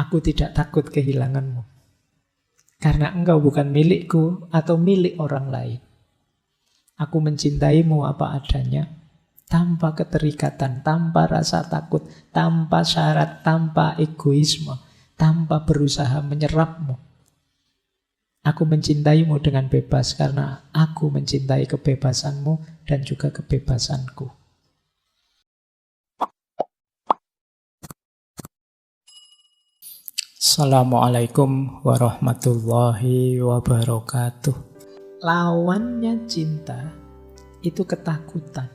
Aku tidak takut kehilanganmu. Karena engkau bukan milikku atau milik orang lain. Aku mencintaimu apa adanya, tanpa keterikatan, tanpa rasa takut, tanpa syarat, tanpa egoisme, tanpa berusaha menyerapmu. Aku mencintaimu dengan bebas karena aku mencintai kebebasanmu dan juga kebebasanku. Assalamualaikum warahmatullahi wabarakatuh. Lawannya cinta itu ketakutan.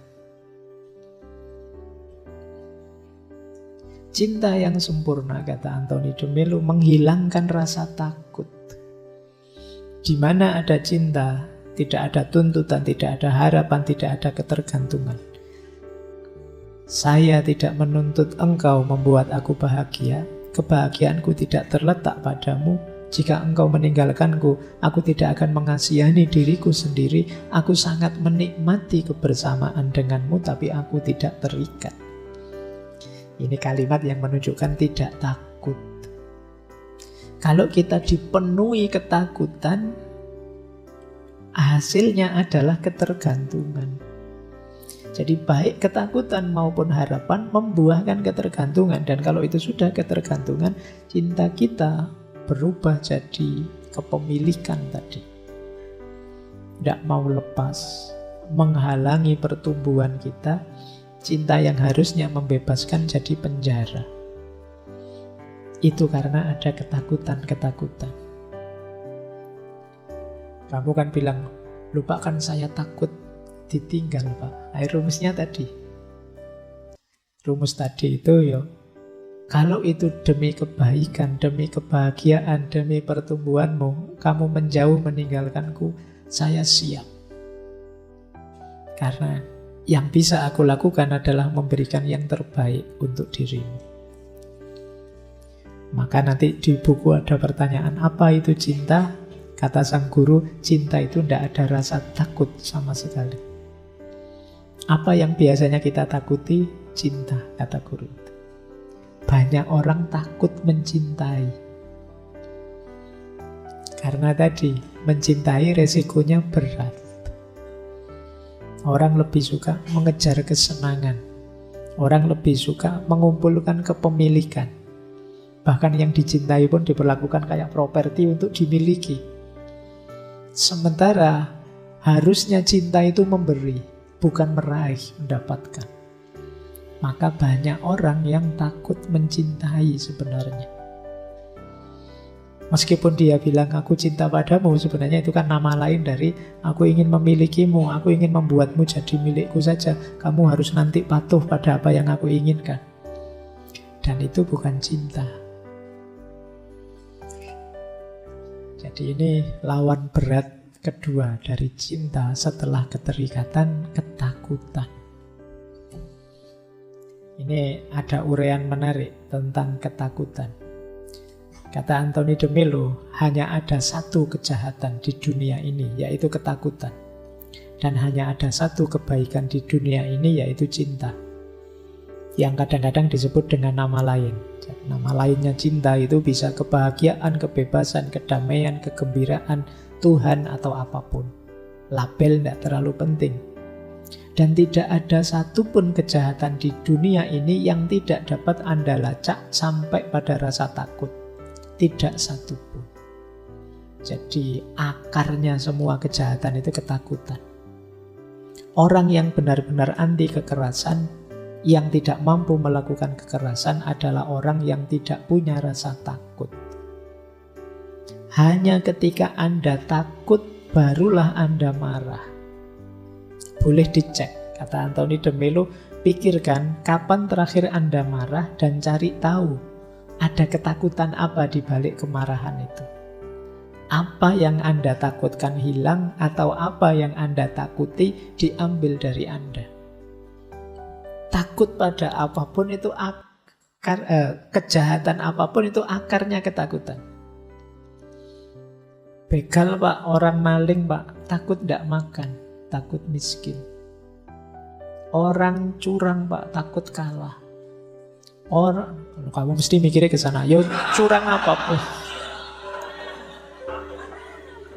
Cinta yang sempurna, kata Anthony de Melo, menghilangkan rasa takut. Di mana ada cinta, tidak ada tuntutan, tidak ada harapan, tidak ada ketergantungan. Saya tidak menuntut engkau membuat aku bahagia, Kebahagiaanku tidak terletak padamu. Jika engkau meninggalkanku, aku tidak akan mengasihani diriku sendiri. Aku sangat menikmati kebersamaan denganmu, tapi aku tidak terikat. Ini kalimat yang menunjukkan tidak takut. Kalau kita dipenuhi ketakutan, hasilnya adalah ketergantungan. Jadi baik ketakutan maupun harapan membuahkan ketergantungan dan kalau itu sudah ketergantungan, cinta kita berubah jadi kepemilikan tadi. Tidak mau lepas, menghalangi pertumbuhan kita, cinta yang harusnya membebaskan jadi penjara. Itu karena ada ketakutan-ketakutan. Kamu kan bilang, lupakan saya takut ditinggal Pak. Air rumusnya tadi. Rumus tadi itu ya kalau itu demi kebaikan, demi kebahagiaan, demi pertumbuhanmu, kamu menjauh meninggalkanku, saya siap. Karena yang bisa aku lakukan adalah memberikan yang terbaik untuk dirimu. Maka nanti di buku ada pertanyaan, apa itu cinta? Kata sang guru, cinta itu tidak ada rasa takut sama sekali. Apa yang biasanya kita takuti? Cinta, kata guru. Banyak orang takut mencintai. Karena tadi, mencintai resikonya berat. Orang lebih suka mengejar kesenangan. Orang lebih suka mengumpulkan kepemilikan. Bahkan yang dicintai pun diperlakukan kayak properti untuk dimiliki. Sementara harusnya cinta itu memberi, bukan meraih, mendapatkan. Maka banyak orang yang takut mencintai sebenarnya. Meskipun dia bilang aku cinta padamu, sebenarnya itu kan nama lain dari aku ingin memilikimu, aku ingin membuatmu jadi milikku saja. Kamu harus nanti patuh pada apa yang aku inginkan. Dan itu bukan cinta. Jadi ini lawan berat kedua dari cinta setelah keterikatan, ketakutan. Ini ada urean menarik tentang ketakutan. Kata Anthony de Melo, hanya ada satu kejahatan di dunia ini, yaitu ketakutan. Dan hanya ada satu kebaikan di dunia ini, yaitu cinta. Yang kadang-kadang disebut dengan nama lain. Nama lainnya cinta itu bisa kebahagiaan, kebebasan, kedamaian, kegembiraan, Tuhan atau apa pun. Label tidak terlalu penting. Dan tidak ada satupun kejahatan di dunia ini yang tidak dapat Anda lacak sampai pada rasa takut. Tidak satupun. Jadi akarnya semua kejahatan itu ketakutan. Orang yang benar-benar anti kekerasan, yang tidak mampu melakukan kekerasan adalah orang yang tidak punya rasa takut. Hanya ketika Anda takut, barulah Anda marah. Boleh dicek, kata Anthony de Melo, pikirkan kapan terakhir Anda marah dan cari tahu ada ketakutan apa di balik kemarahan itu. Apa yang Anda takutkan hilang atau apa yang Anda takuti diambil dari Anda. Takut pada apa pun itu akar, eh, kejahatan apa pun itu akarnya ketakutan. Begal pak, orang maling pak, takut tidak makan, takut miskin. Orang curang pak, takut kalah. Orang, kamu mesti mikirnya ke sana. Yo curang apa pun.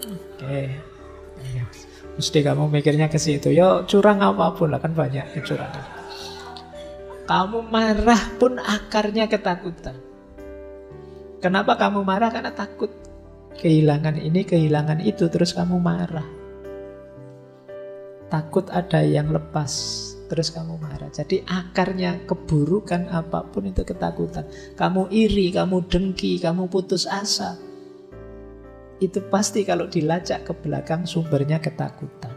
Oke. Ya, mesti kamu mikirnya ke situ. Yo curang apa pun lah kan banyak kecurangan. Kamu marah pun akarnya ketakutan. Kenapa kamu marah? Karena takut kehilangan ini, kehilangan itu, terus kamu marah. Takut ada yang lepas, terus kamu marah. Jadi akarnya keburukan apa pun itu ketakutan. Kamu iri, kamu dengki, kamu putus asa. Itu pasti kalau dilacak ke belakang sumbernya ketakutan.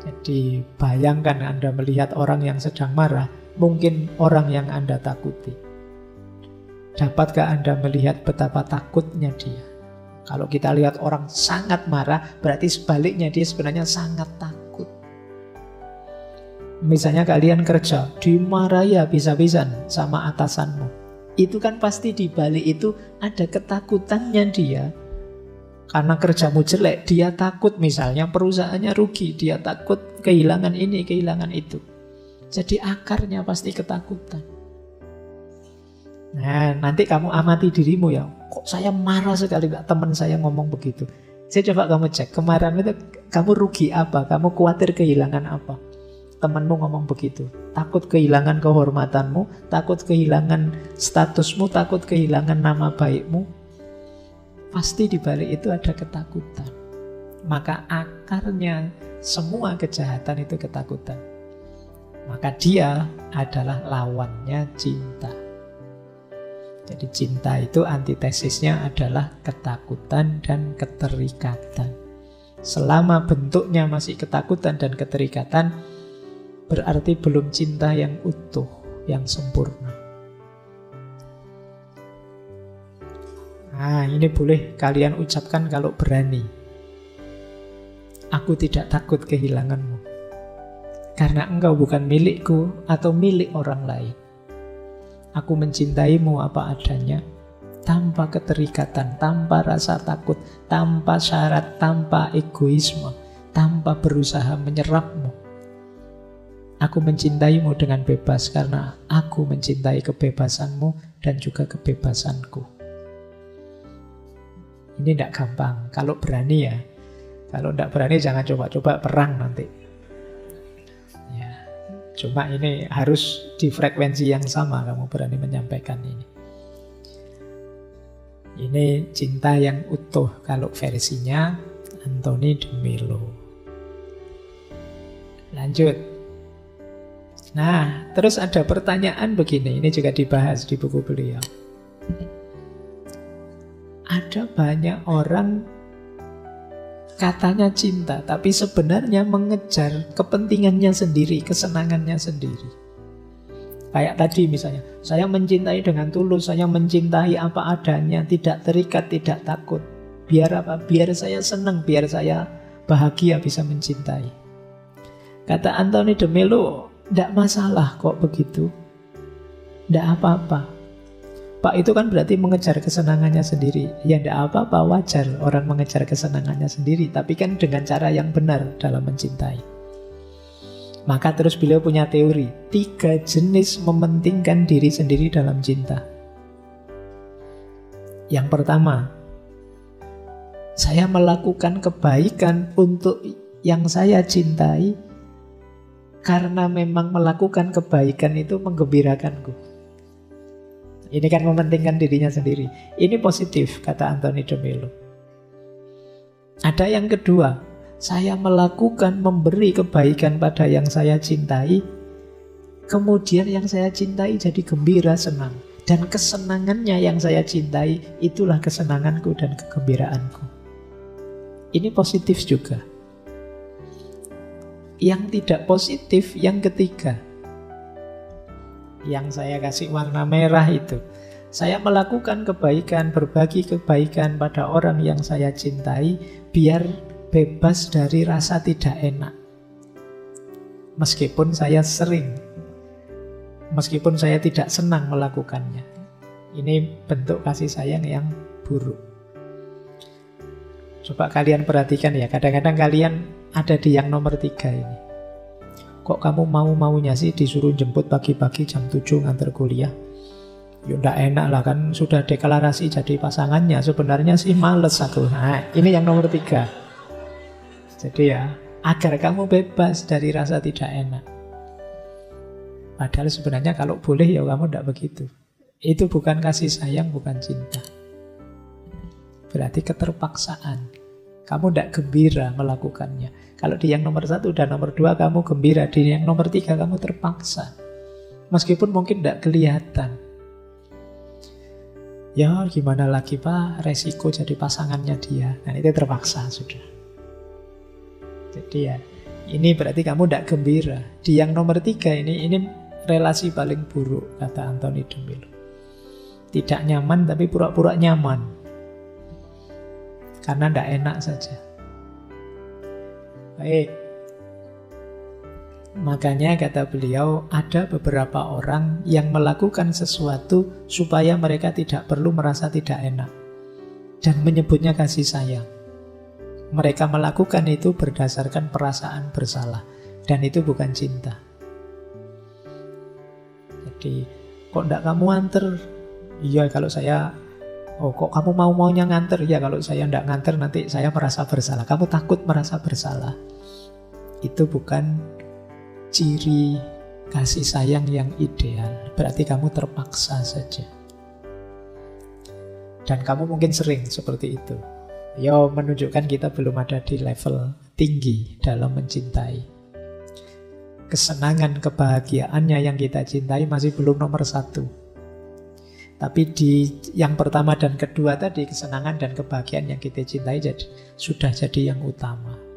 Jadi bayangkan Anda melihat orang yang sedang marah, mungkin orang yang Anda takuti. Dapatkah Anda melihat betapa takutnya dia? Kalau kita lihat orang sangat marah, berarti sebaliknya dia sebenarnya sangat takut. Misalnya kalian kerja, dimarahi habis-habisan sama atasanmu. Itu kan pasti di balik itu ada ketakutannya dia. Karena kerjamu jelek, dia takut misalnya perusahaannya rugi, dia takut kehilangan ini, kehilangan itu. Jadi akarnya pasti ketakutan. Nah, nanti kamu amati dirimu ya. Kok saya marah sekali teman saya ngomong begitu. Saya coba kamu cek, kemarin itu kamu rugi apa? Kamu khawatir kehilangan apa? Temanmu ngomong begitu. Takut kehilangan kehormatanmu, takut kehilangan statusmu, takut kehilangan nama baikmu. Pasti di balik itu ada ketakutan. Maka akarnya semua kejahatan itu ketakutan. Maka dia adalah lawannya cinta. Jadi cinta itu antitesisnya adalah ketakutan dan keterikatan. Selama bentuknya masih ketakutan dan keterikatan, berarti belum cinta yang utuh, yang sempurna. Nah, ini boleh kalian ucapkan kalau berani. Aku tidak takut kehilanganmu. Karena engkau bukan milikku atau milik orang lain. Aku mencintaimu apa adanya, tanpa keterikatan, tanpa rasa takut, tanpa syarat, tanpa egoisme, tanpa berusaha menyerapmu. Aku mencintaimu dengan bebas karena aku mencintai kebebasanmu dan juga kebebasanku. Ini tidak gampang. Kalau berani ya. Kalau tidak berani jangan coba-coba perang nanti. Cuma ini harus di frekuensi yang sama kamu berani menyampaikan ini. Ini cinta yang utuh kalau versinya Anthony de Melo. Lanjut. Nah, terus ada pertanyaan begini, ini juga dibahas di buku beliau. Ada banyak orang katanya cinta, tapi sebenarnya mengejar kepentingannya sendiri, kesenangannya sendiri. Kayak tadi misalnya, saya mencintai dengan tulus, saya mencintai apa adanya, tidak terikat, tidak takut. Biar apa? Biar saya senang, biar saya bahagia bisa mencintai. Kata Anthony de Melo, tidak masalah kok begitu. Tidak apa-apa. Pak itu kan berarti mengejar kesenangannya sendiri. Ya tidak apa-apa, wajar orang mengejar kesenangannya sendiri. Tapi kan dengan cara yang benar dalam mencintai. Maka terus beliau punya teori. Tiga jenis mementingkan diri sendiri dalam cinta. Yang pertama, saya melakukan kebaikan untuk yang saya cintai karena memang melakukan kebaikan itu menggembirakanku. Ini kan mementingkan dirinya sendiri. Ini positif, kata Anthony de Melo. Ada yang kedua, saya melakukan memberi kebaikan pada yang saya cintai, kemudian yang saya cintai jadi gembira, senang. Dan kesenangannya yang saya cintai, itulah kesenanganku dan kegembiraanku. Ini positif juga. Yang tidak positif, yang ketiga, yang saya kasih warna merah itu. Saya melakukan kebaikan, berbagi kebaikan pada orang yang saya cintai, biar bebas dari rasa tidak enak. Meskipun saya sering, meskipun saya tidak senang melakukannya. Ini bentuk kasih sayang yang buruk. Coba kalian perhatikan ya, kadang-kadang kalian ada di yang nomor tiga ini. Kok kamu mau-maunya sih disuruh jemput pagi-pagi jam 7 ngantar kuliah? Ya ndak enak lah kan sudah deklarasi jadi pasangannya. Sebenarnya sih males aku. Nah, ini yang nomor tiga. Jadi ya, agar kamu bebas dari rasa tidak enak. Padahal sebenarnya kalau boleh ya kamu tidak begitu. Itu bukan kasih sayang, bukan cinta. Berarti keterpaksaan. Kamu tidak gembira melakukannya. Kalau di yang nomor satu dan nomor dua kamu gembira, di yang nomor tiga kamu terpaksa. Meskipun mungkin tidak kelihatan. Ya gimana lagi pak, resiko jadi pasangannya dia. Dan itu terpaksa sudah. Jadi ya, ini berarti kamu tidak gembira. Di yang nomor tiga ini, ini relasi paling buruk, kata Anthony Demil. Tidak nyaman tapi pura-pura nyaman. Karena tidak enak saja. Baik, Makanya kata beliau ada beberapa orang yang melakukan sesuatu supaya mereka tidak perlu merasa tidak enak. Dan menyebutnya kasih sayang. Mereka melakukan itu berdasarkan perasaan bersalah. Dan itu bukan cinta. Jadi, kok tidak kamu anter? Iya kalau saya Oh kok kamu mau maunya nganter? Ya kalau saya tidak nganter nanti saya merasa bersalah. Kamu takut merasa bersalah. Itu bukan ciri kasih sayang yang ideal. Berarti kamu terpaksa saja. Dan kamu mungkin sering seperti itu. Ya menunjukkan kita belum ada di level tinggi dalam mencintai. Kesenangan, kebahagiaannya yang kita cintai masih belum nomor satu. Tapi di yang pertama dan kedua tadi kesenangan dan kebahagiaan yang kita cintai jadi sudah jadi yang utama.